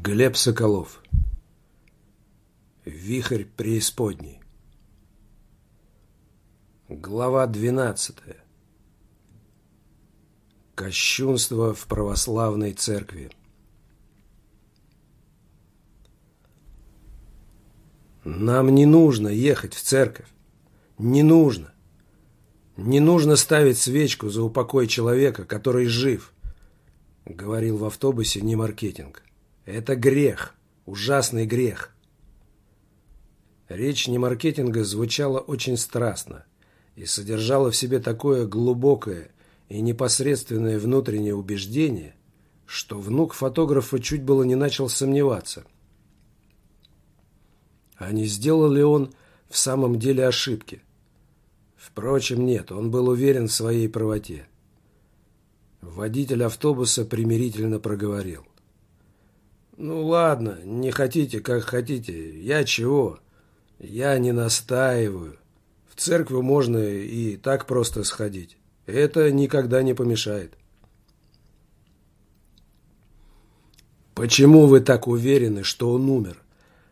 Глеб Соколов Вихрь преисподней Глава двенадцатая Кощунство в православной церкви Нам не нужно ехать в церковь. Не нужно. Не нужно ставить свечку за упокой человека, который жив, говорил в автобусе не маркетинг. Это грех, ужасный грех. Речь не маркетинга звучала очень страстно и содержала в себе такое глубокое и непосредственное внутреннее убеждение, что внук фотографа чуть было не начал сомневаться – а не сделал ли он в самом деле ошибки? Впрочем, нет, он был уверен в своей правоте. Водитель автобуса примирительно проговорил. «Ну ладно, не хотите, как хотите. Я чего? Я не настаиваю. В церковь можно и так просто сходить. Это никогда не помешает». «Почему вы так уверены, что он умер?»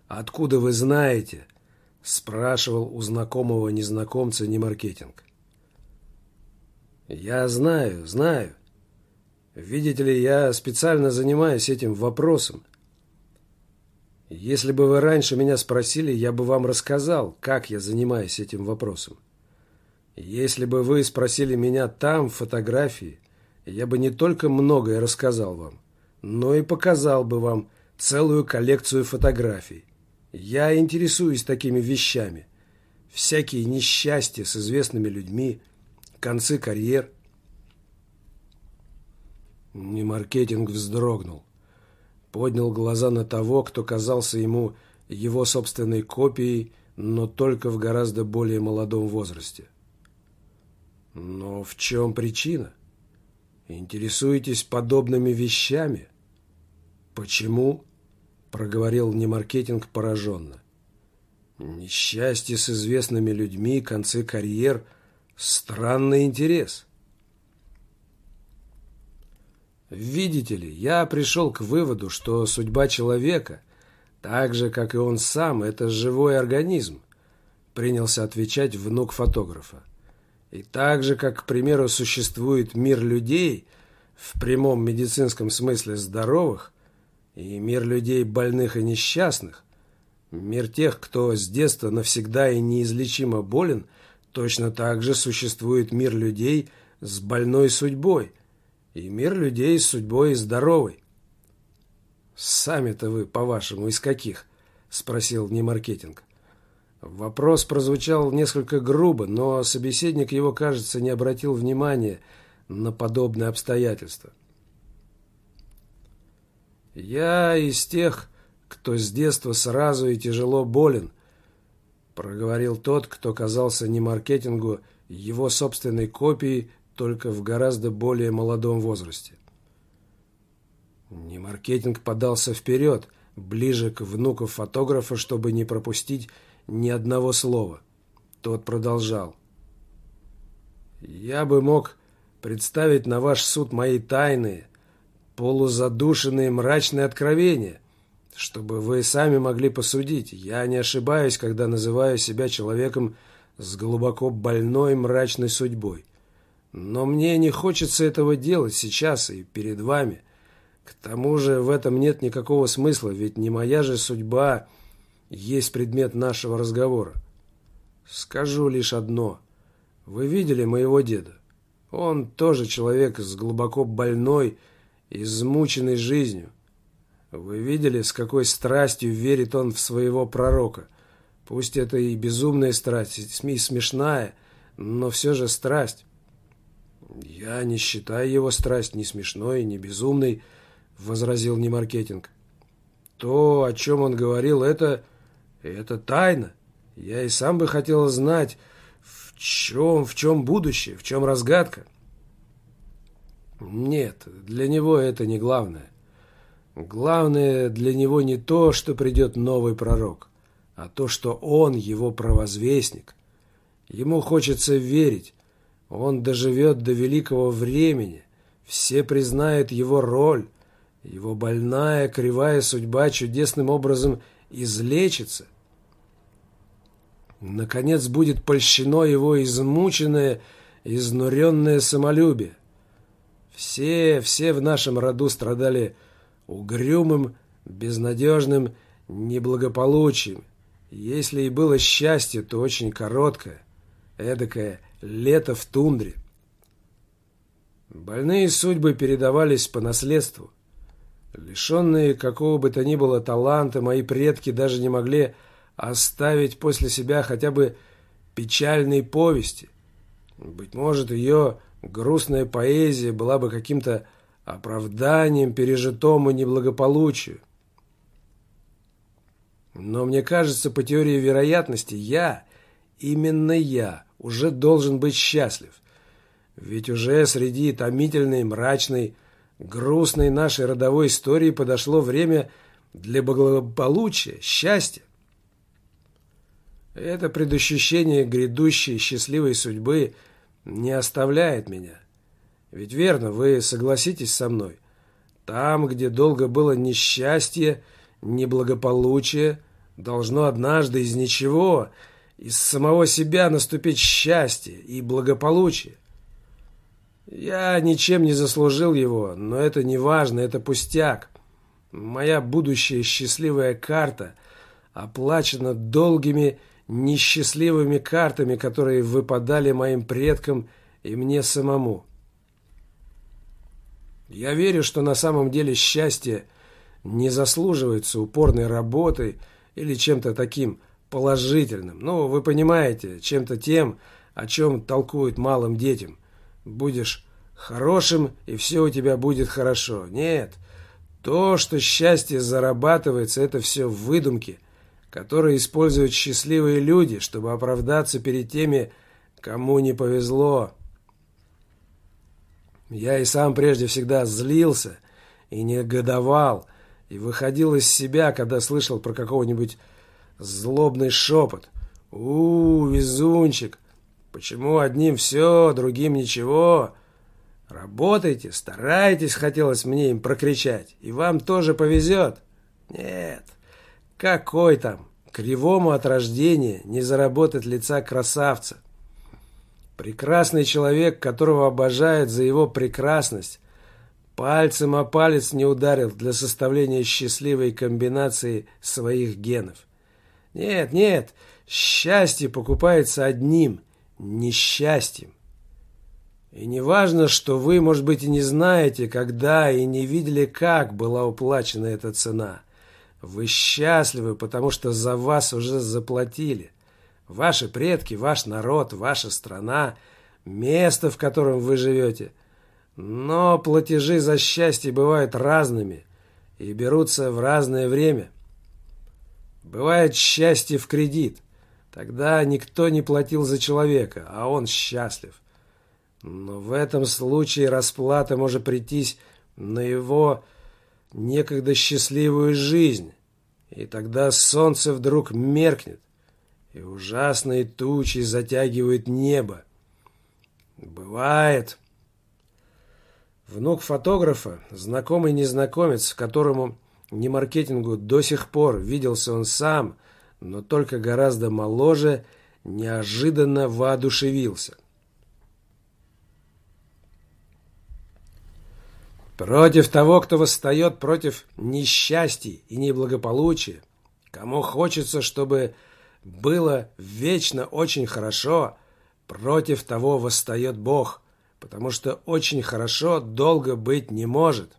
«Откуда вы знаете?» – спрашивал у знакомого незнакомца Немаркетинг. «Я знаю, знаю. Видите ли, я специально занимаюсь этим вопросом. Если бы вы раньше меня спросили, я бы вам рассказал, как я занимаюсь этим вопросом. Если бы вы спросили меня там, в фотографии, я бы не только многое рассказал вам, но и показал бы вам целую коллекцию фотографий. Я интересуюсь такими вещами. Всякие несчастья с известными людьми, концы карьер. Не маркетинг вздрогнул. Поднял глаза на того, кто казался ему его собственной копией, но только в гораздо более молодом возрасте. Но в чем причина? Интересуетесь подобными вещами? Почему? проговорил Немаркетинг пораженно. Несчастье с известными людьми, концы карьер – странный интерес. Видите ли, я пришел к выводу, что судьба человека, так же, как и он сам, это живой организм, принялся отвечать внук фотографа. И так же, как, к примеру, существует мир людей, в прямом медицинском смысле здоровых, и мир людей больных и несчастных, мир тех, кто с детства навсегда и неизлечимо болен, точно так же существует мир людей с больной судьбой и мир людей с судьбой здоровой. «Сами-то вы, по-вашему, из каких?» – спросил Немаркетинг. Вопрос прозвучал несколько грубо, но собеседник его, кажется, не обратил внимания на подобные обстоятельства. «Я из тех, кто с детства сразу и тяжело болен», проговорил тот, кто казался не маркетингу его собственной копией, только в гораздо более молодом возрасте. Не маркетинг подался вперед, ближе к внуку фотографа, чтобы не пропустить ни одного слова. Тот продолжал. «Я бы мог представить на ваш суд мои тайные, полузадушенные мрачные откровения, чтобы вы сами могли посудить. Я не ошибаюсь, когда называю себя человеком с глубоко больной мрачной судьбой. Но мне не хочется этого делать сейчас и перед вами. К тому же в этом нет никакого смысла, ведь не моя же судьба есть предмет нашего разговора. Скажу лишь одно. Вы видели моего деда? Он тоже человек с глубоко больной, измученный жизнью. Вы видели, с какой страстью верит он в своего пророка? Пусть это и безумная страсть, и смешная, но все же страсть. Я не считаю его страсть ни смешной, ни безумной, возразил Немаркетинг. То, о чем он говорил, это... это тайна. Я и сам бы хотел знать, в чем, в чем будущее, в чем разгадка. Нет, для него это не главное. Главное для него не то, что придет новый пророк, а то, что он его провозвестник. Ему хочется верить, он доживет до великого времени, все признают его роль, его больная кривая судьба чудесным образом излечится. Наконец будет польщено его измученное, изнуренное самолюбие. Все, все в нашем роду страдали угрюмым, безнадежным неблагополучием. Если и было счастье, то очень короткое, эдакое лето в тундре. Больные судьбы передавались по наследству. Лишенные какого бы то ни было таланта, мои предки даже не могли оставить после себя хотя бы печальной повести. Быть может, ее грустная поэзия была бы каким-то оправданием пережитому неблагополучию. Но мне кажется, по теории вероятности, я, именно я, уже должен быть счастлив. Ведь уже среди томительной, мрачной, грустной нашей родовой истории подошло время для благополучия, счастья. Это предощущение грядущей счастливой судьбы не оставляет меня. Ведь верно, вы согласитесь со мной. Там, где долго было несчастье, неблагополучие, должно однажды из ничего, из самого себя наступить счастье и благополучие. Я ничем не заслужил его, но это не важно, это пустяк. Моя будущая счастливая карта оплачена долгими несчастливыми картами, которые выпадали моим предкам и мне самому. Я верю, что на самом деле счастье не заслуживается упорной работой или чем-то таким положительным. Ну, вы понимаете, чем-то тем, о чем толкуют малым детям. Будешь хорошим, и все у тебя будет хорошо. Нет, то, что счастье зарабатывается, это все выдумки, которые используют счастливые люди, чтобы оправдаться перед теми, кому не повезло. Я и сам прежде всегда злился и негодовал, и выходил из себя, когда слышал про какого-нибудь злобный шепот. у, везунчик! Почему одним все, другим ничего? Работайте, старайтесь, хотелось мне им прокричать, и вам тоже повезет. Нет, какой там, кривому от рождения не заработать лица красавца. Прекрасный человек, которого обожают за его прекрасность, пальцем о палец не ударил для составления счастливой комбинации своих генов. Нет, нет, счастье покупается одним – несчастьем. И не важно, что вы, может быть, и не знаете, когда и не видели, как была уплачена эта цена. Вы счастливы, потому что за вас уже заплатили. Ваши предки, ваш народ, ваша страна, место, в котором вы живете. Но платежи за счастье бывают разными и берутся в разное время. Бывает счастье в кредит. Тогда никто не платил за человека, а он счастлив. Но в этом случае расплата может прийтись на его некогда счастливую жизнь. И тогда солнце вдруг меркнет, и ужасные тучи затягивают небо. Бывает. Внук фотографа, знакомый незнакомец, которому не маркетингу до сих пор виделся он сам, но только гораздо моложе, неожиданно воодушевился. Против того, кто восстает против несчастья и неблагополучия, кому хочется, чтобы было вечно очень хорошо, против того восстает Бог, потому что очень хорошо долго быть не может.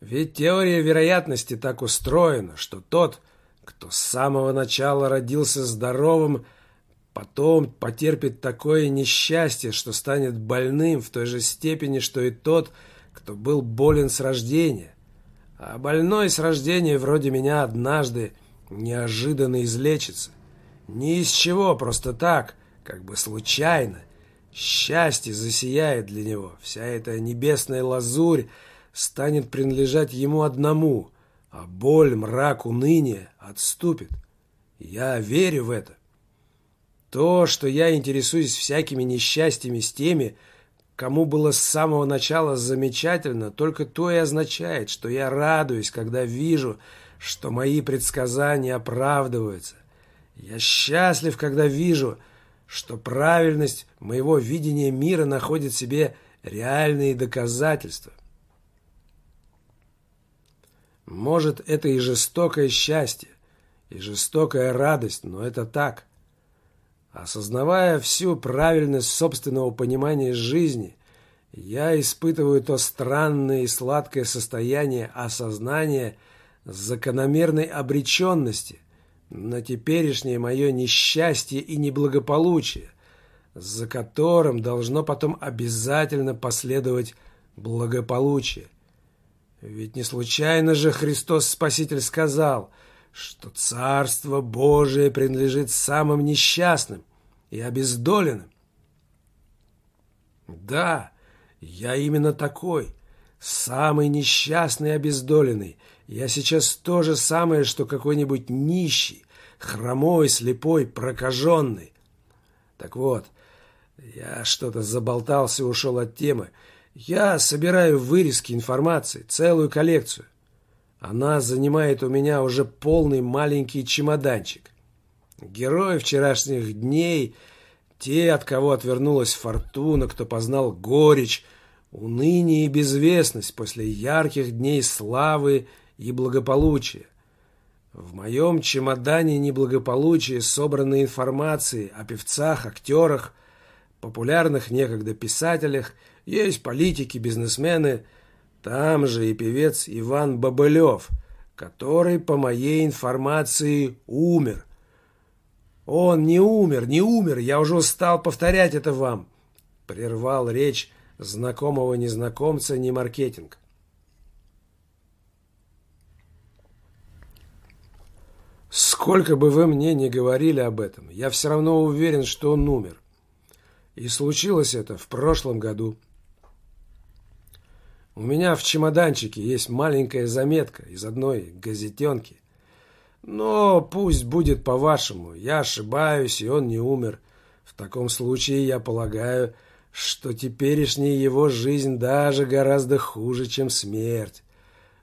Ведь теория вероятности так устроена, что тот, кто с самого начала родился здоровым, потом потерпит такое несчастье, что станет больным в той же степени, что и тот, кто был болен с рождения. А больной с рождения вроде меня однажды неожиданно излечится. Ни из чего, просто так, как бы случайно. Счастье засияет для него. Вся эта небесная лазурь станет принадлежать ему одному, а боль, мрак, уныние отступит. Я верю в это. То, что я интересуюсь всякими несчастьями с теми, кому было с самого начала замечательно, только то и означает, что я радуюсь, когда вижу, что мои предсказания оправдываются. Я счастлив, когда вижу, что правильность моего видения мира находит себе реальные доказательства. Может, это и жестокое счастье, и жестокая радость, но это так. Осознавая всю правильность собственного понимания жизни, я испытываю то странное и сладкое состояние осознания закономерной обреченности на теперешнее мое несчастье и неблагополучие, за которым должно потом обязательно последовать благополучие. Ведь не случайно же Христос Спаситель сказал, что Царство Божие принадлежит самым несчастным и обездоленным. Да, я именно такой, самый несчастный и обездоленный. Я сейчас то же самое, что какой-нибудь нищий, хромой, слепой, прокаженный. Так вот, я что-то заболтался и ушел от темы. Я собираю вырезки информации, целую коллекцию. Она занимает у меня уже полный маленький чемоданчик. Герои вчерашних дней, те, от кого отвернулась фортуна, кто познал горечь, уныние и безвестность после ярких дней славы и благополучия. В моем чемодане неблагополучия собраны информации о певцах, актерах, популярных некогда писателях, есть политики, бизнесмены, там же и певец Иван Бобылев, который, по моей информации, умер. Он не умер, не умер, я уже устал повторять это вам, прервал речь знакомого незнакомца не маркетинг. Сколько бы вы мне ни говорили об этом, я все равно уверен, что он умер. И случилось это в прошлом году. У меня в чемоданчике есть маленькая заметка из одной газетенки. Но пусть будет по-вашему, я ошибаюсь, и он не умер. В таком случае я полагаю, что теперешняя его жизнь даже гораздо хуже, чем смерть.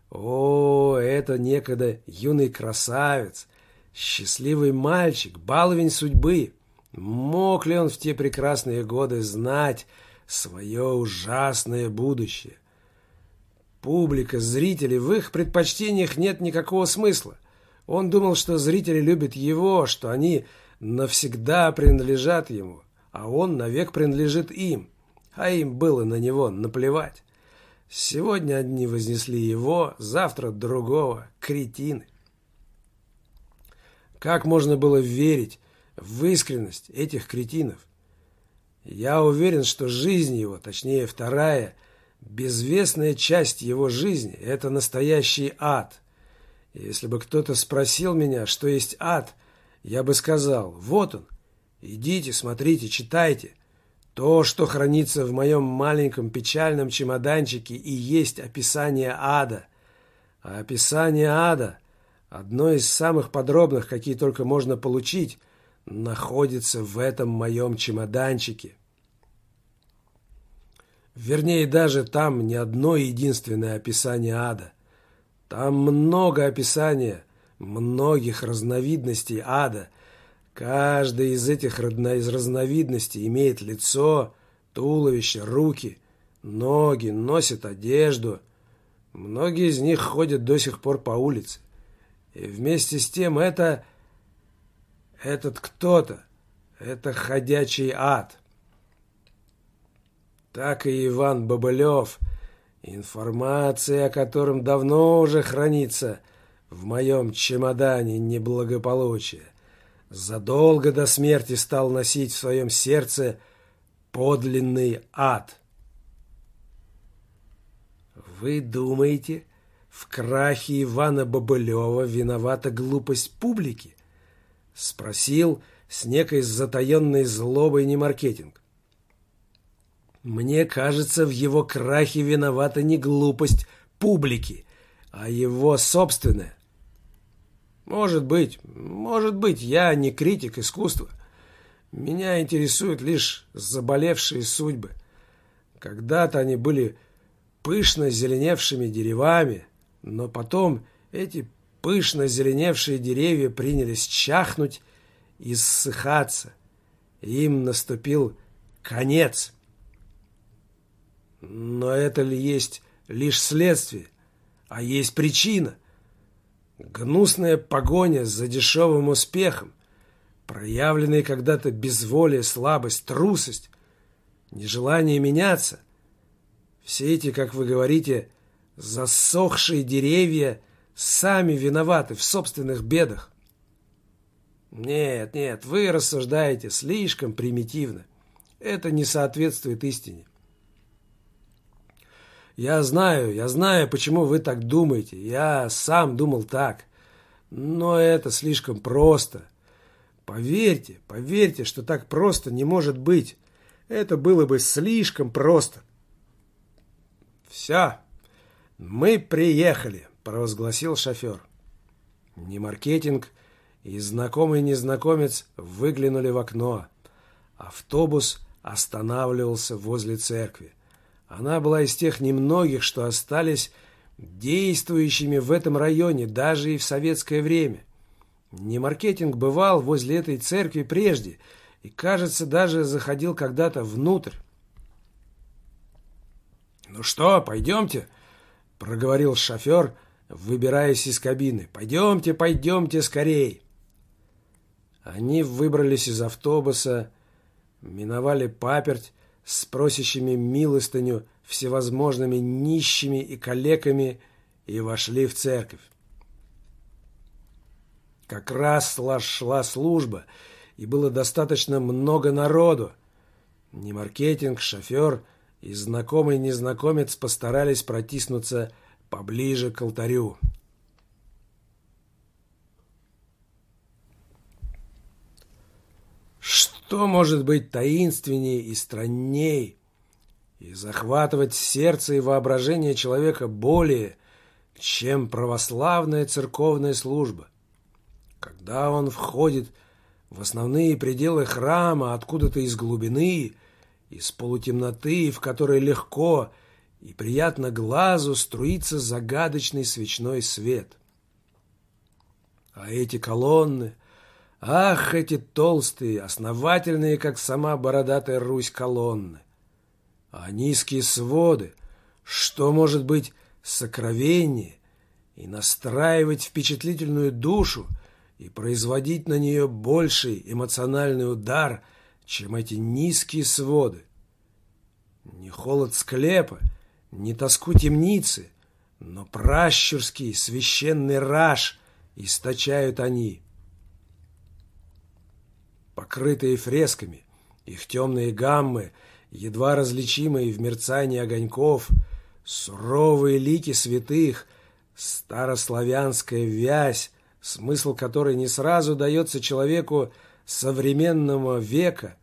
О, это некогда юный красавец, счастливый мальчик, баловень судьбы. Мог ли он в те прекрасные годы знать свое ужасное будущее? Публика, зрители, в их предпочтениях нет никакого смысла. Он думал, что зрители любят его, что они навсегда принадлежат ему, а он навек принадлежит им, а им было на него наплевать. Сегодня одни вознесли его, завтра другого, кретины. Как можно было верить, в искренность этих кретинов. Я уверен, что жизнь его, точнее вторая, безвестная часть его жизни – это настоящий ад. Если бы кто-то спросил меня, что есть ад, я бы сказал, вот он, идите, смотрите, читайте. То, что хранится в моем маленьком печальном чемоданчике, и есть описание ада. А описание ада – одно из самых подробных, какие только можно получить – находится в этом моем чемоданчике. Вернее, даже там не одно единственное описание ада. Там много описания многих разновидностей ада. Каждая из этих из разновидностей имеет лицо, туловище, руки, ноги, носит одежду. Многие из них ходят до сих пор по улице. И вместе с тем это этот кто-то — это ходячий ад. Так и Иван Бобылев, информация о котором давно уже хранится в моем чемодане неблагополучия, задолго до смерти стал носить в своем сердце подлинный ад. Вы думаете, в крахе Ивана Бобылева виновата глупость публики? Спросил с некой затаенной злобой не маркетинг. Мне кажется, в его крахе виновата не глупость публики, а его собственная. Может быть, может быть, я не критик искусства. Меня интересуют лишь заболевшие судьбы. Когда-то они были пышно зеленевшими деревами, но потом эти пышно зеленевшие деревья принялись чахнуть и ссыхаться. Им наступил конец. Но это ли есть лишь следствие, а есть причина? Гнусная погоня за дешевым успехом, проявленные когда-то безволие, слабость, трусость, нежелание меняться. Все эти, как вы говорите, засохшие деревья сами виноваты в собственных бедах. Нет, нет, вы рассуждаете слишком примитивно. Это не соответствует истине. Я знаю, я знаю, почему вы так думаете. Я сам думал так. Но это слишком просто. Поверьте, поверьте, что так просто не может быть. Это было бы слишком просто. Все, мы приехали, провозгласил шофер. Не маркетинг и знакомый незнакомец выглянули в окно. Автобус останавливался возле церкви. Она была из тех немногих, что остались действующими в этом районе даже и в советское время. Не маркетинг бывал возле этой церкви прежде и, кажется, даже заходил когда-то внутрь. «Ну что, пойдемте?» — проговорил шофер, выбираясь из кабины. «Пойдемте, пойдемте скорей!» Они выбрались из автобуса, миновали паперть с просящими милостыню всевозможными нищими и калеками и вошли в церковь. Как раз шла служба, и было достаточно много народу. Не маркетинг, шофер и знакомый незнакомец постарались протиснуться поближе к алтарю. Что может быть таинственнее и странней и захватывать сердце и воображение человека более, чем православная церковная служба? Когда он входит в основные пределы храма откуда-то из глубины, из полутемноты, в которой легко и приятно глазу струится загадочный свечной свет. А эти колонны, ах, эти толстые, основательные, как сама бородатая Русь колонны, а низкие своды, что может быть сокровеннее и настраивать впечатлительную душу, и производить на нее больший эмоциональный удар, чем эти низкие своды. Не холод склепа, не тоску темницы, но пращурский священный раж источают они. Покрытые фресками, их темные гаммы, едва различимые в мерцании огоньков, суровые лики святых, старославянская вязь, смысл которой не сразу дается человеку современного века,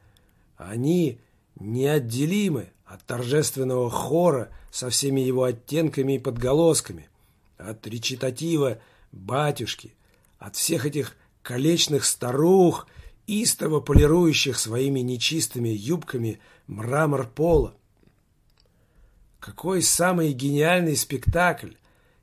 они неотделимы от торжественного хора со всеми его оттенками и подголосками, от речитатива батюшки, от всех этих колечных старух, истово полирующих своими нечистыми юбками мрамор пола. Какой самый гениальный спектакль,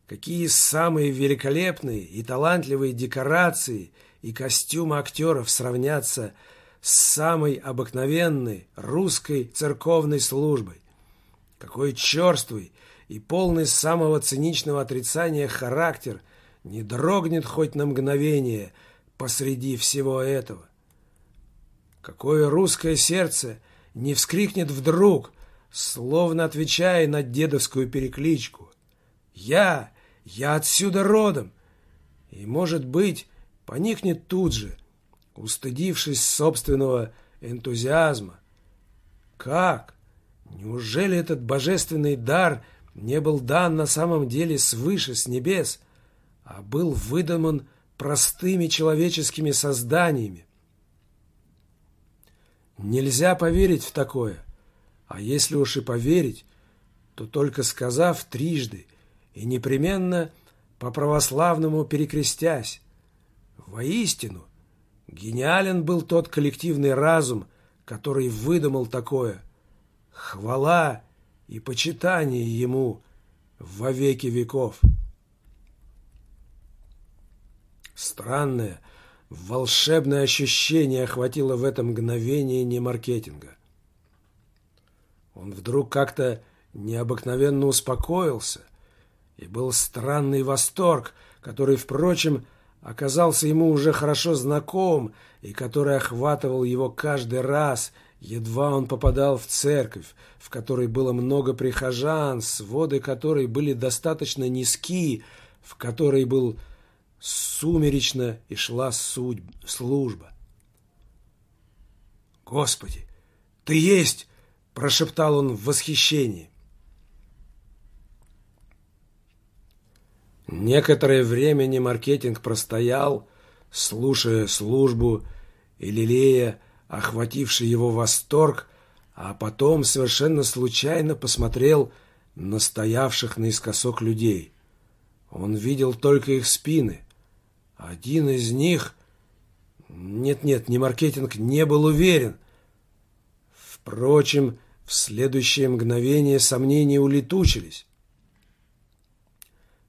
Какие самые великолепные и талантливые декорации и костюмы актеров сравнятся с самой обыкновенной русской церковной службой. Какой черствый и полный самого циничного отрицания характер не дрогнет хоть на мгновение посреди всего этого. Какое русское сердце не вскрикнет вдруг, словно отвечая на дедовскую перекличку. «Я я отсюда родом. И, может быть, поникнет тут же, устыдившись собственного энтузиазма. Как? Неужели этот божественный дар не был дан на самом деле свыше, с небес, а был выдуман простыми человеческими созданиями? Нельзя поверить в такое, а если уж и поверить, то только сказав трижды – и непременно по-православному перекрестясь. Воистину, гениален был тот коллективный разум, который выдумал такое. Хвала и почитание ему во веки веков. Странное, волшебное ощущение охватило в это мгновение не маркетинга. Он вдруг как-то необыкновенно успокоился, и был странный восторг, который, впрочем, оказался ему уже хорошо знаком и который охватывал его каждый раз, едва он попадал в церковь, в которой было много прихожан, своды которой были достаточно низки, в которой был сумеречно и шла суть, служба. «Господи, ты есть!» – прошептал он в восхищении. Некоторое время маркетинг простоял, слушая службу и лелея охвативший его восторг, а потом совершенно случайно посмотрел на стоявших наискосок людей. Он видел только их спины. Один из них... Нет-нет, не маркетинг не был уверен. Впрочем, в следующее мгновение сомнения улетучились.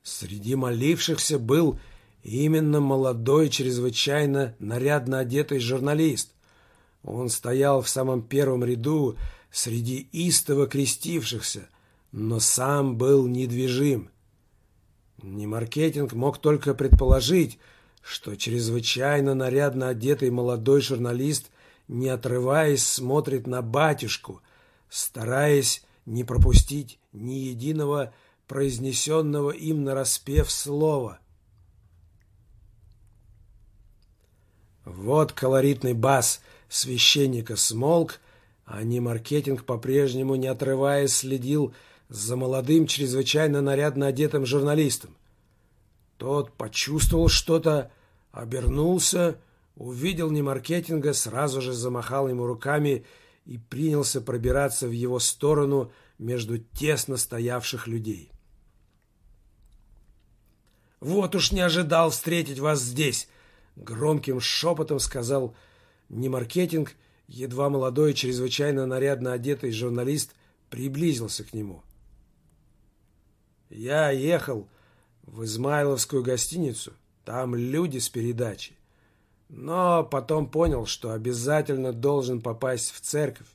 Среди молившихся был именно молодой, чрезвычайно нарядно одетый журналист. Он стоял в самом первом ряду среди истово крестившихся, но сам был недвижим. Не маркетинг мог только предположить, что чрезвычайно нарядно одетый молодой журналист, не отрываясь, смотрит на батюшку, стараясь не пропустить ни единого произнесенного им нараспев слова. Вот колоритный бас священника смолк, а не маркетинг по-прежнему, не отрываясь, следил за молодым, чрезвычайно нарядно одетым журналистом. Тот почувствовал что-то, обернулся, увидел не маркетинга, сразу же замахал ему руками и принялся пробираться в его сторону между тесно стоявших людей. «Вот уж не ожидал встретить вас здесь!» Громким шепотом сказал не маркетинг, едва молодой, чрезвычайно нарядно одетый журналист приблизился к нему. «Я ехал в Измайловскую гостиницу, там люди с передачи, но потом понял, что обязательно должен попасть в церковь.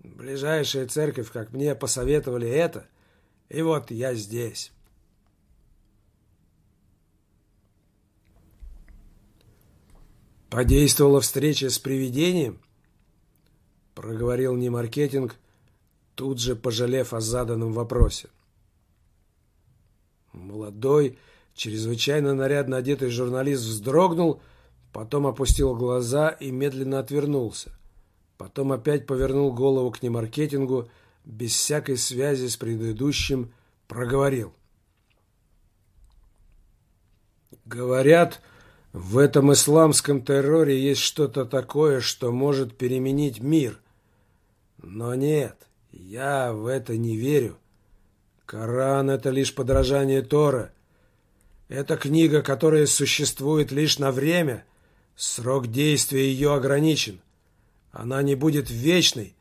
Ближайшая церковь, как мне посоветовали это, и вот я здесь». Подействовала встреча с привидением? Проговорил не маркетинг, тут же пожалев о заданном вопросе. Молодой, чрезвычайно нарядно одетый журналист вздрогнул, потом опустил глаза и медленно отвернулся. Потом опять повернул голову к немаркетингу, без всякой связи с предыдущим, проговорил. «Говорят, в этом исламском терроре есть что-то такое, что может переменить мир. Но нет, я в это не верю. Коран — это лишь подражание Тора. Это книга, которая существует лишь на время. Срок действия ее ограничен. Она не будет вечной,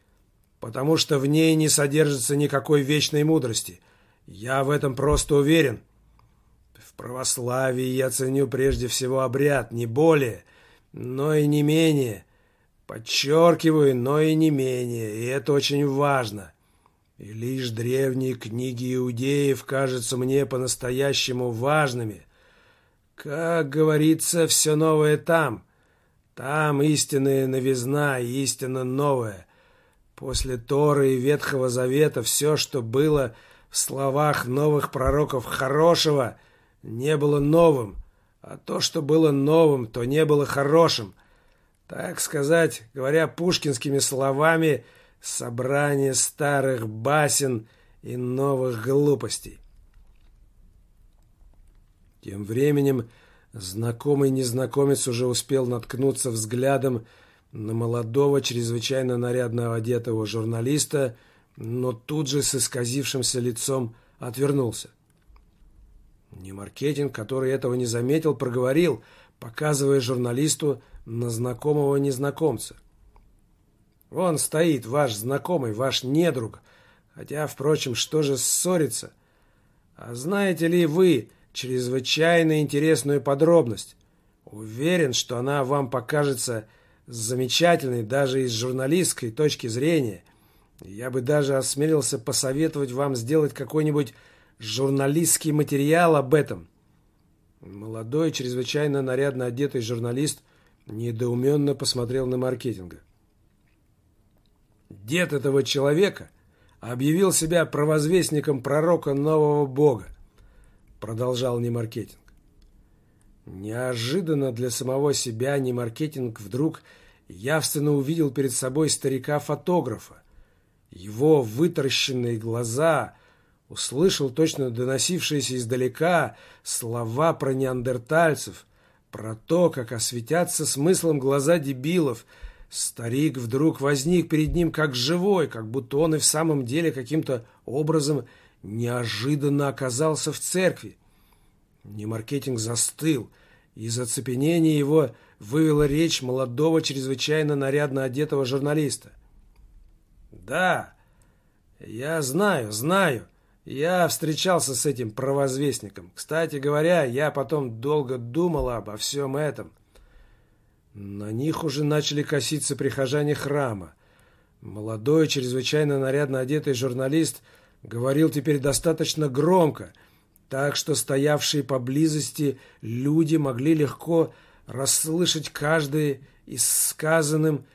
потому что в ней не содержится никакой вечной мудрости. Я в этом просто уверен. — в православии я ценю прежде всего обряд, не более, но и не менее. Подчеркиваю, но и не менее, и это очень важно. И лишь древние книги иудеев кажутся мне по-настоящему важными. Как говорится, все новое там. Там истинная новизна и истина новая. После Торы и Ветхого Завета все, что было в словах новых пророков хорошего – не было новым, а то, что было новым, то не было хорошим. Так сказать, говоря пушкинскими словами, собрание старых басен и новых глупостей. Тем временем знакомый незнакомец уже успел наткнуться взглядом на молодого, чрезвычайно нарядно одетого журналиста, но тут же с исказившимся лицом отвернулся. Не маркетинг, который этого не заметил, проговорил, показывая журналисту на знакомого незнакомца. «Вон стоит ваш знакомый, ваш недруг, Хотя, впрочем, что же ссориться? А знаете ли вы чрезвычайно интересную подробность? Уверен, что она вам покажется замечательной даже из журналистской точки зрения. Я бы даже осмелился посоветовать вам сделать какой-нибудь журналистский материал об этом. Молодой, чрезвычайно нарядно одетый журналист недоуменно посмотрел на маркетинга. Дед этого человека объявил себя провозвестником пророка нового бога, продолжал Немаркетинг. Неожиданно для самого себя Немаркетинг вдруг явственно увидел перед собой старика-фотографа. Его вытаращенные глаза услышал точно доносившиеся издалека слова про неандертальцев, про то, как осветятся смыслом глаза дебилов. Старик вдруг возник перед ним как живой, как будто он и в самом деле каким-то образом неожиданно оказался в церкви. Немаркетинг застыл, и из оцепенения его вывела речь молодого, чрезвычайно нарядно одетого журналиста. «Да, я знаю, знаю. Я встречался с этим провозвестником. Кстати говоря, я потом долго думал обо всем этом. На них уже начали коситься прихожане храма. Молодой, чрезвычайно нарядно одетый журналист говорил теперь достаточно громко, так что стоявшие поблизости люди могли легко расслышать каждое из сказанным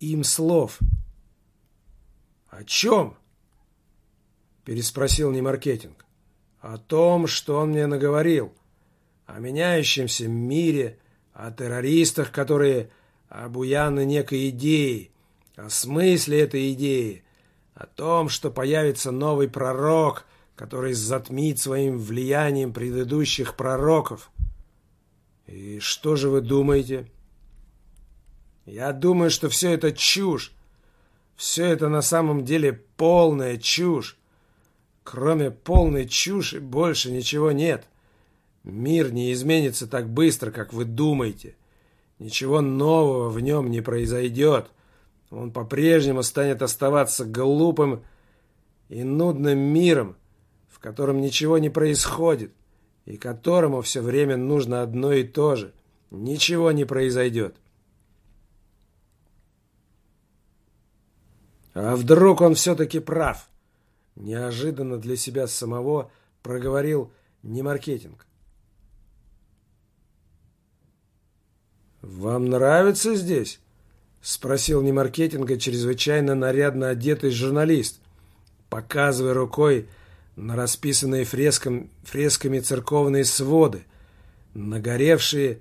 им слов. «О чем?» Переспросил Немаркетинг. «О том, что он мне наговорил. О меняющемся мире, о террористах, которые обуяны некой идеей, о смысле этой идеи, о том, что появится новый пророк, который затмит своим влиянием предыдущих пророков. И что же вы думаете? Я думаю, что все это чушь. Все это на самом деле полная чушь. Кроме полной чуши больше ничего нет. Мир не изменится так быстро, как вы думаете. Ничего нового в нем не произойдет. Он по-прежнему станет оставаться глупым и нудным миром, в котором ничего не происходит, и которому все время нужно одно и то же. Ничего не произойдет. А вдруг он все-таки прав? Неожиданно для себя самого проговорил не маркетинг. «Вам нравится здесь?» — спросил не маркетинга чрезвычайно нарядно одетый журналист, показывая рукой на расписанные фреском, фресками церковные своды, нагоревшие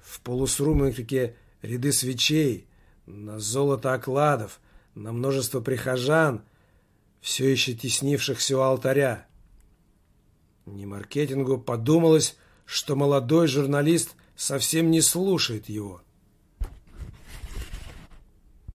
в полусрумнике ряды свечей, на золото окладов, на множество прихожан — все еще теснившихся у алтаря. Не маркетингу подумалось, что молодой журналист совсем не слушает его.